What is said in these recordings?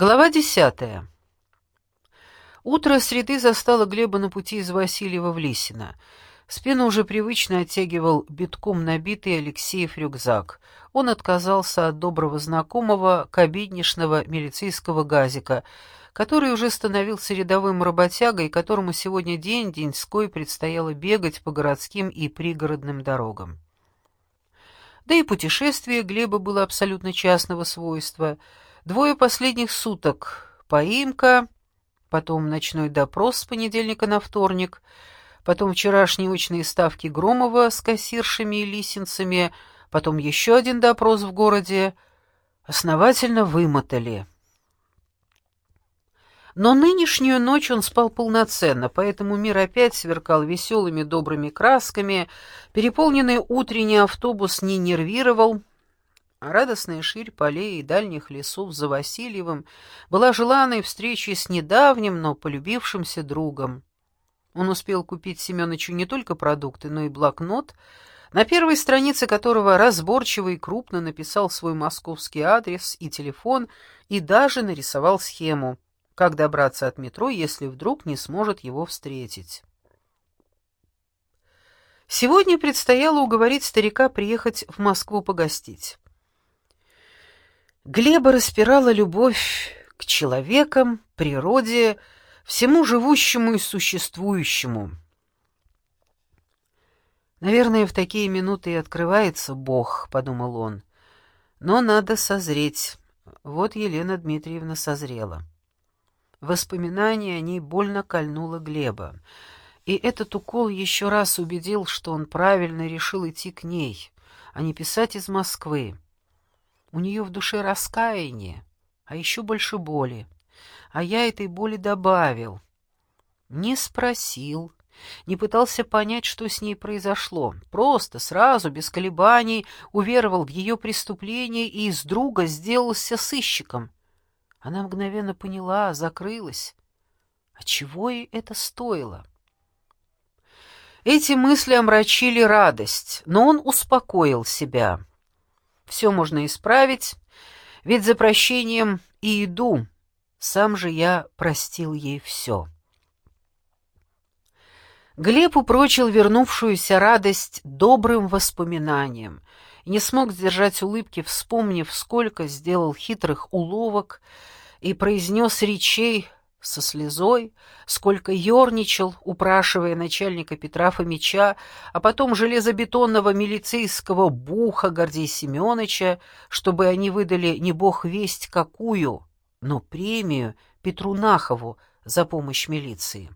Глава десятая. Утро среды застало Глеба на пути из Васильева в Лисино. Спину уже привычно оттягивал битком набитый Алексеев рюкзак. Он отказался от доброго знакомого кабинешного милицейского газика, который уже становился рядовым работягой, которому сегодня день-деньской предстояло бегать по городским и пригородным дорогам. Да и путешествие Глеба было абсолютно частного свойства — Двое последних суток — поимка, потом ночной допрос с понедельника на вторник, потом вчерашние очные ставки Громова с кассиршами и лисенцами, потом еще один допрос в городе. Основательно вымотали. Но нынешнюю ночь он спал полноценно, поэтому мир опять сверкал веселыми добрыми красками, переполненный утренний автобус не нервировал, а радостная ширь полей и дальних лесов за Васильевым была желанной встречей с недавним, но полюбившимся другом. Он успел купить Семеновичу не только продукты, но и блокнот, на первой странице которого разборчиво и крупно написал свой московский адрес и телефон и даже нарисовал схему, как добраться от метро, если вдруг не сможет его встретить. Сегодня предстояло уговорить старика приехать в Москву погостить. Глеба распирала любовь к человекам, природе, всему живущему и существующему. «Наверное, в такие минуты и открывается Бог», — подумал он. «Но надо созреть». Вот Елена Дмитриевна созрела. Воспоминание о ней больно кольнуло Глеба, и этот укол еще раз убедил, что он правильно решил идти к ней, а не писать из Москвы. У нее в душе раскаяние, а еще больше боли. А я этой боли добавил. Не спросил, не пытался понять, что с ней произошло. Просто, сразу, без колебаний, уверовал в ее преступление и из друга сделался сыщиком. Она мгновенно поняла, закрылась. А чего ей это стоило? Эти мысли омрачили радость, но он успокоил себя. Все можно исправить, ведь за прощением и иду. Сам же я простил ей все. Глеб упрочил вернувшуюся радость добрым воспоминанием и не смог сдержать улыбки, вспомнив, сколько сделал хитрых уловок и произнес речей со слезой, сколько ерничал, упрашивая начальника Петра Фомича, а потом железобетонного милицейского буха Гордея Семеновича, чтобы они выдали не бог весть какую, но премию Петру Нахову за помощь милиции.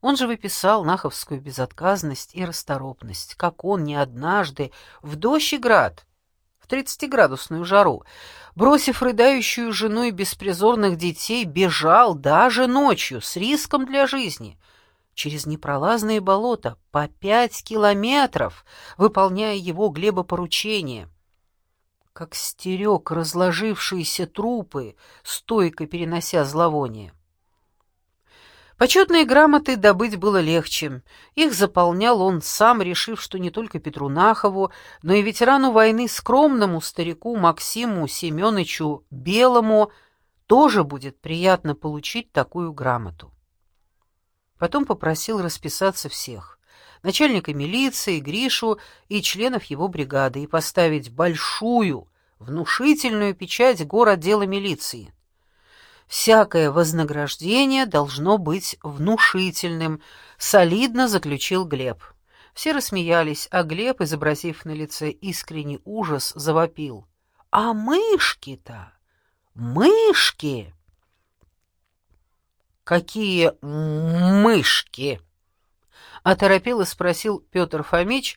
Он же выписал наховскую безотказность и расторопность, как он не однажды в дождь и град в тридцатиградусную жару, бросив рыдающую жену и беспризорных детей, бежал даже ночью с риском для жизни через непролазные болота по пять километров, выполняя его Глеба поручение. Как стерег разложившиеся трупы, стойко перенося зловоние. Почетные грамоты добыть было легче. Их заполнял он сам, решив, что не только Петру Нахову, но и ветерану войны скромному старику Максиму Семеновичу Белому тоже будет приятно получить такую грамоту. Потом попросил расписаться всех начальника милиции, Гришу и членов его бригады и поставить большую, внушительную печать городдела милиции. Всякое вознаграждение должно быть внушительным, солидно заключил Глеб. Все рассмеялись, а Глеб, изобразив на лице искренний ужас, завопил. «А мышки-то! Мышки!» «Какие мышки?» — оторопело спросил Петр Фомич,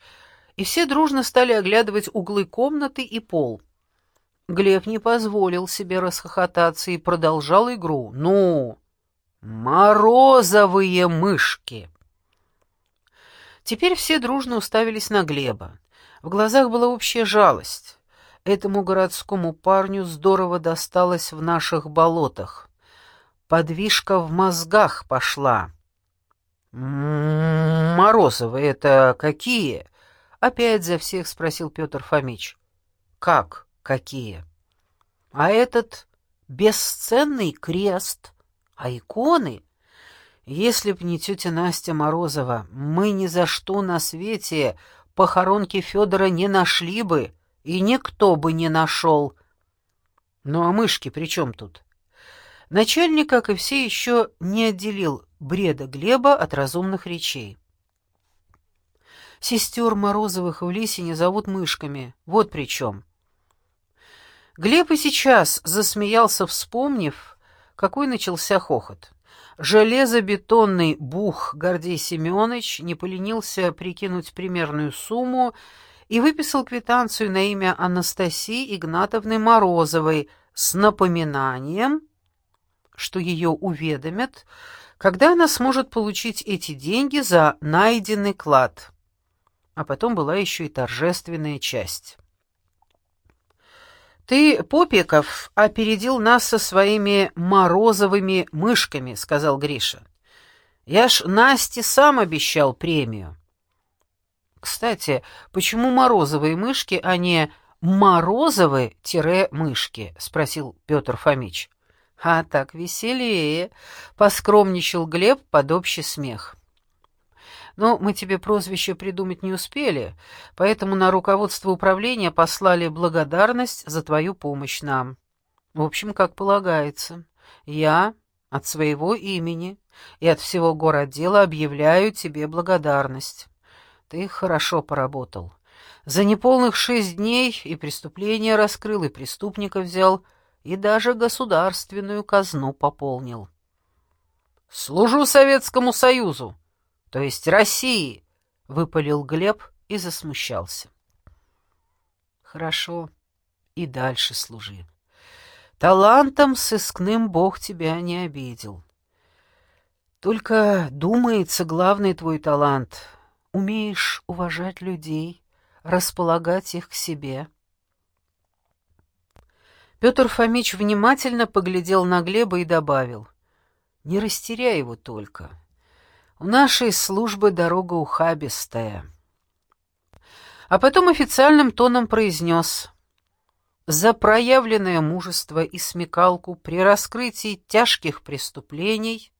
и все дружно стали оглядывать углы комнаты и пол. Глеб не позволил себе расхохотаться и продолжал игру. «Ну, морозовые мышки!» Теперь все дружно уставились на Глеба. В глазах была общая жалость. Этому городскому парню здорово досталось в наших болотах. Подвижка в мозгах пошла. «М-м, «Морозовые это какие?» — опять за всех спросил Петр Фомич. «Как?» Какие? А этот бесценный крест, а иконы... Если б не тетя Настя Морозова, мы ни за что на свете похоронки Федора не нашли бы, и никто бы не нашел. Ну а мышки при чем тут? Начальник, как и все, еще не отделил бреда Глеба от разумных речей. Сестер Морозовых в Лисине зовут мышками, вот при чем. Глеб и сейчас засмеялся, вспомнив, какой начался хохот. Железобетонный бух Гордей Семенович не поленился прикинуть примерную сумму и выписал квитанцию на имя Анастасии Игнатовны Морозовой с напоминанием, что ее уведомят, когда она сможет получить эти деньги за найденный клад. А потом была еще и торжественная часть. «Ты, Попиков, опередил нас со своими морозовыми мышками», — сказал Гриша. «Я ж Насте сам обещал премию». «Кстати, почему морозовые мышки, а не морозовы-мышки?» — спросил Петр Фомич. «А так веселее», — поскромничал Глеб под общий смех. Но мы тебе прозвище придумать не успели, поэтому на руководство управления послали благодарность за твою помощь нам. В общем, как полагается. Я от своего имени и от всего городдела объявляю тебе благодарность. Ты хорошо поработал. За неполных шесть дней и преступление раскрыл, и преступника взял, и даже государственную казну пополнил. «Служу Советскому Союзу!» То есть России, — выпалил Глеб и засмущался. Хорошо, и дальше служи. Талантом сыскным Бог тебя не обидел. Только, думается, главный твой талант — умеешь уважать людей, располагать их к себе. Петр Фомич внимательно поглядел на Глеба и добавил, «Не растеряй его только». У нашей службы дорога ухабистая. А потом официальным тоном произнес «За проявленное мужество и смекалку при раскрытии тяжких преступлений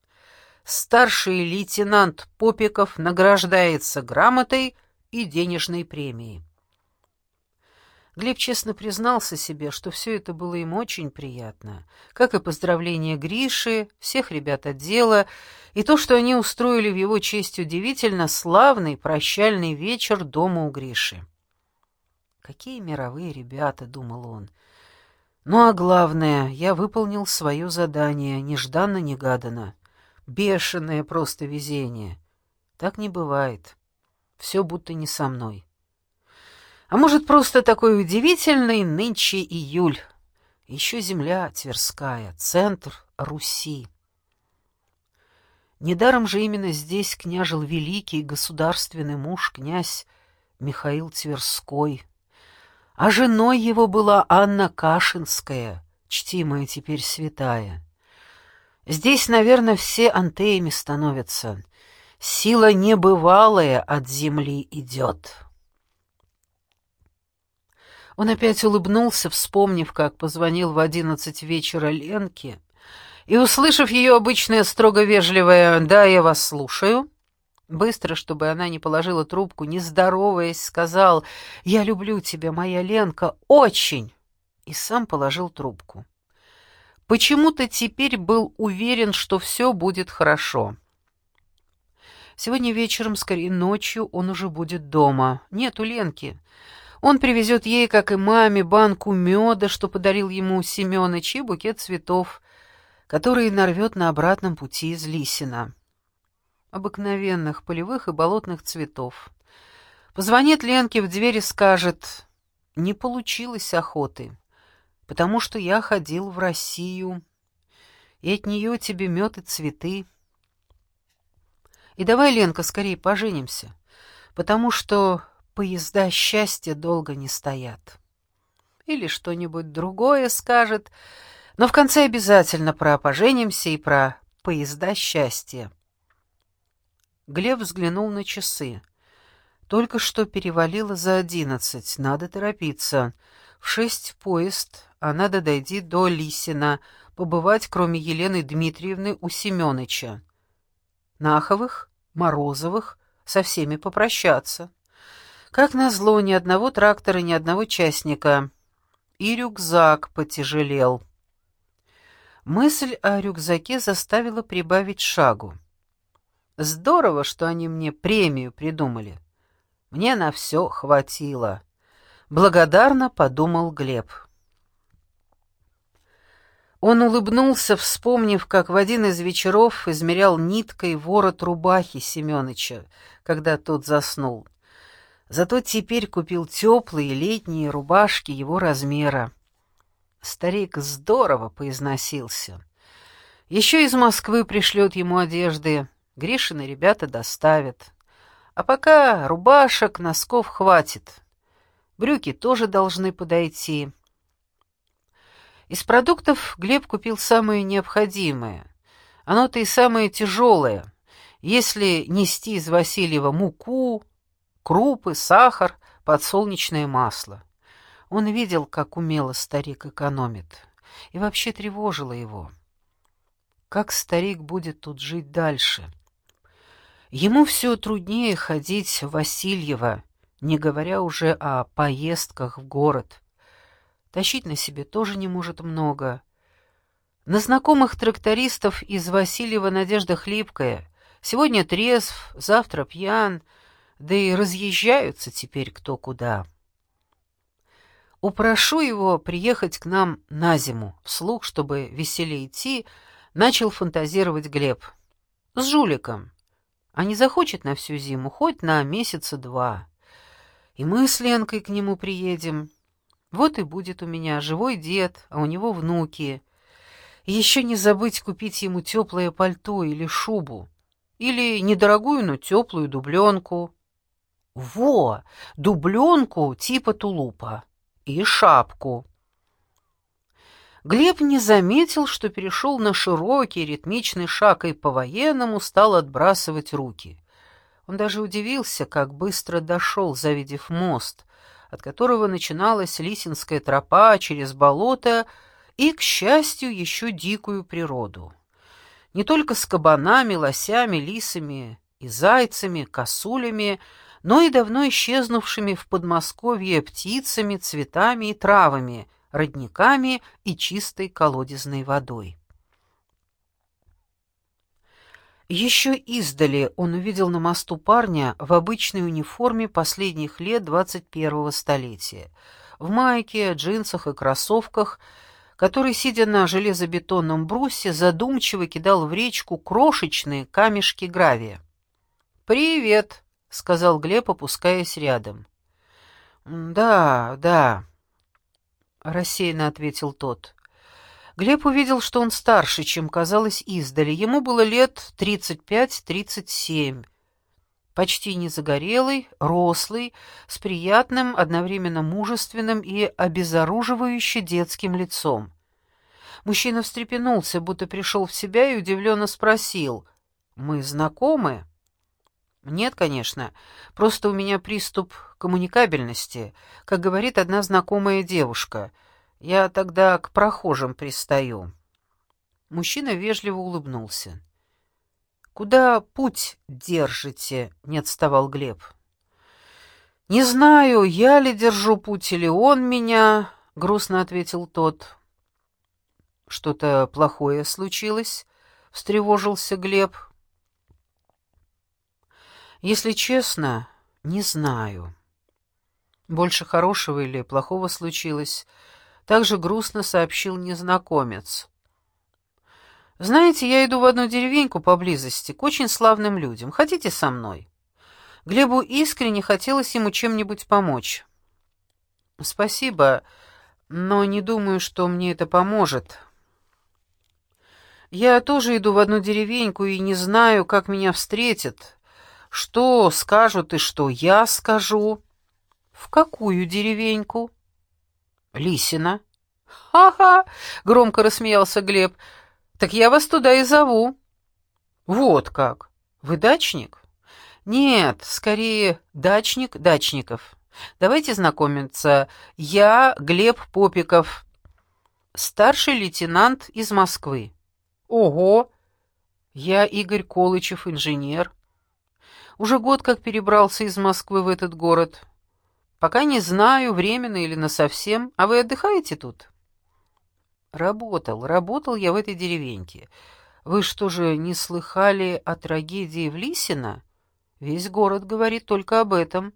старший лейтенант Попиков награждается грамотой и денежной премией». Глеб честно признался себе, что все это было ему очень приятно, как и поздравления Гриши, всех ребят отдела, и то, что они устроили в его честь удивительно славный прощальный вечер дома у Гриши. «Какие мировые ребята», — думал он. «Ну а главное, я выполнил свое задание, нежданно-негаданно. Бешеное просто везение. Так не бывает. Все будто не со мной». А может, просто такой удивительный нынче июль. Еще земля Тверская, центр Руси. Недаром же именно здесь княжил великий государственный муж, князь Михаил Тверской. А женой его была Анна Кашинская, чтимая теперь святая. Здесь, наверное, все антеями становятся. Сила небывалая от земли идет». Он опять улыбнулся, вспомнив, как позвонил в одиннадцать вечера Ленке, и, услышав ее обычное строго вежливое «да, я вас слушаю», быстро, чтобы она не положила трубку, не здороваясь, сказал «я люблю тебя, моя Ленка, очень!» и сам положил трубку. Почему-то теперь был уверен, что все будет хорошо. Сегодня вечером, скорее ночью, он уже будет дома. Нет у Ленки. Он привезет ей, как и маме, банку меда, что подарил ему Семёныч, и букет цветов, который нарвет на обратном пути из Лисина. Обыкновенных полевых и болотных цветов. Позвонит Ленке в дверь и скажет, «Не получилось охоты, потому что я ходил в Россию, и от нее тебе мед и цветы. И давай, Ленка, скорее поженимся, потому что поезда счастья долго не стоят. Или что-нибудь другое скажет, но в конце обязательно про «поженимся» и про «поезда счастья». Глеб взглянул на часы. Только что перевалило за одиннадцать, надо торопиться. В шесть поезд, а надо дойти до Лисина, побывать, кроме Елены Дмитриевны, у Семёныча. Наховых, Морозовых, со всеми попрощаться. Как назло, ни одного трактора, ни одного частника. И рюкзак потяжелел. Мысль о рюкзаке заставила прибавить шагу. Здорово, что они мне премию придумали. Мне на все хватило. Благодарно подумал Глеб. Он улыбнулся, вспомнив, как в один из вечеров измерял ниткой ворот рубахи Семёныча, когда тот заснул. Зато теперь купил теплые летние рубашки его размера. Старик здорово поизносился. Еще из Москвы пришлет ему одежды, Гришины ребята доставят. А пока рубашек, носков хватит. Брюки тоже должны подойти. Из продуктов Глеб купил самое необходимое. Оно-то и самое тяжелое. Если нести из Васильева муку, крупы, сахар, подсолнечное масло. Он видел, как умело старик экономит, и вообще тревожило его. Как старик будет тут жить дальше? Ему все труднее ходить в Васильево, не говоря уже о поездках в город. Тащить на себе тоже не может много. На знакомых трактористов из Васильева надежда хлипкая. Сегодня трезв, завтра пьян, да и разъезжаются теперь кто куда. Упрошу его приехать к нам на зиму, вслух, чтобы веселее идти, начал фантазировать Глеб. С жуликом. А не захочет на всю зиму, хоть на месяца два. И мы с Ленкой к нему приедем. Вот и будет у меня живой дед, а у него внуки. Еще не забыть купить ему теплое пальто или шубу. Или недорогую, но теплую дубленку. Во, дубленку типа тулупа. И шапку. Глеб не заметил, что перешел на широкий ритмичный шаг и по-военному стал отбрасывать руки. Он даже удивился, как быстро дошел, завидев мост, от которого начиналась Лисинская тропа через болото и, к счастью, еще дикую природу. Не только с кабанами, лосями, лисами и зайцами, косулями, но и давно исчезнувшими в Подмосковье птицами, цветами и травами, родниками и чистой колодезной водой. Еще издали он увидел на мосту парня в обычной униформе последних лет 21-го столетия, в майке, джинсах и кроссовках, который, сидя на железобетонном брусе, задумчиво кидал в речку крошечные камешки гравия. «Привет», — сказал Глеб, опускаясь рядом. «Да, да», — рассеянно ответил тот. Глеб увидел, что он старше, чем казалось издали. Ему было лет 35-37. Почти не загорелый, рослый, с приятным, одновременно мужественным и обезоруживающе детским лицом. Мужчина встрепенулся, будто пришел в себя и удивленно спросил, «Мы знакомы?» «Нет, конечно. Просто у меня приступ коммуникабельности, как говорит одна знакомая девушка — я тогда к прохожим пристаю. Мужчина вежливо улыбнулся. Куда путь держите? не отставал Глеб. Не знаю, я ли держу путь или он меня, грустно ответил тот. Что-то плохое случилось? встревожился Глеб. Если честно, не знаю. Больше хорошего или плохого случилось, также грустно сообщил незнакомец. «Знаете, я иду в одну деревеньку поблизости, к очень славным людям. Хотите со мной?» Глебу искренне хотелось ему чем-нибудь помочь. «Спасибо, но не думаю, что мне это поможет. Я тоже иду в одну деревеньку и не знаю, как меня встретят, что скажут и что я скажу». «В какую деревеньку?» Лисина. Ха-ха, громко рассмеялся Глеб. Так я вас туда и зову. Вот как. Вы дачник? Нет, скорее дачник дачников. Давайте знакомиться. Я Глеб Попиков, старший лейтенант из Москвы. Ого! Я Игорь Колычев, инженер. Уже год как перебрался из Москвы в этот город. Пока не знаю, временно или насовсем. А вы отдыхаете тут? Работал, работал я в этой деревеньке. Вы что же не слыхали о трагедии в Лисино? Весь город говорит только об этом.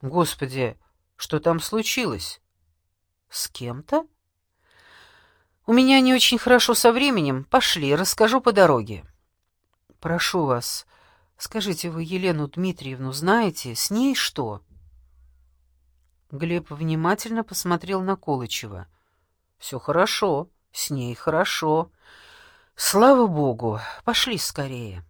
Господи, что там случилось? С кем-то? У меня не очень хорошо со временем. Пошли, расскажу по дороге. Прошу вас, скажите, вы Елену Дмитриевну знаете? С ней что? Глеб внимательно посмотрел на Колычева. Все хорошо, с ней хорошо. Слава богу, пошли скорее.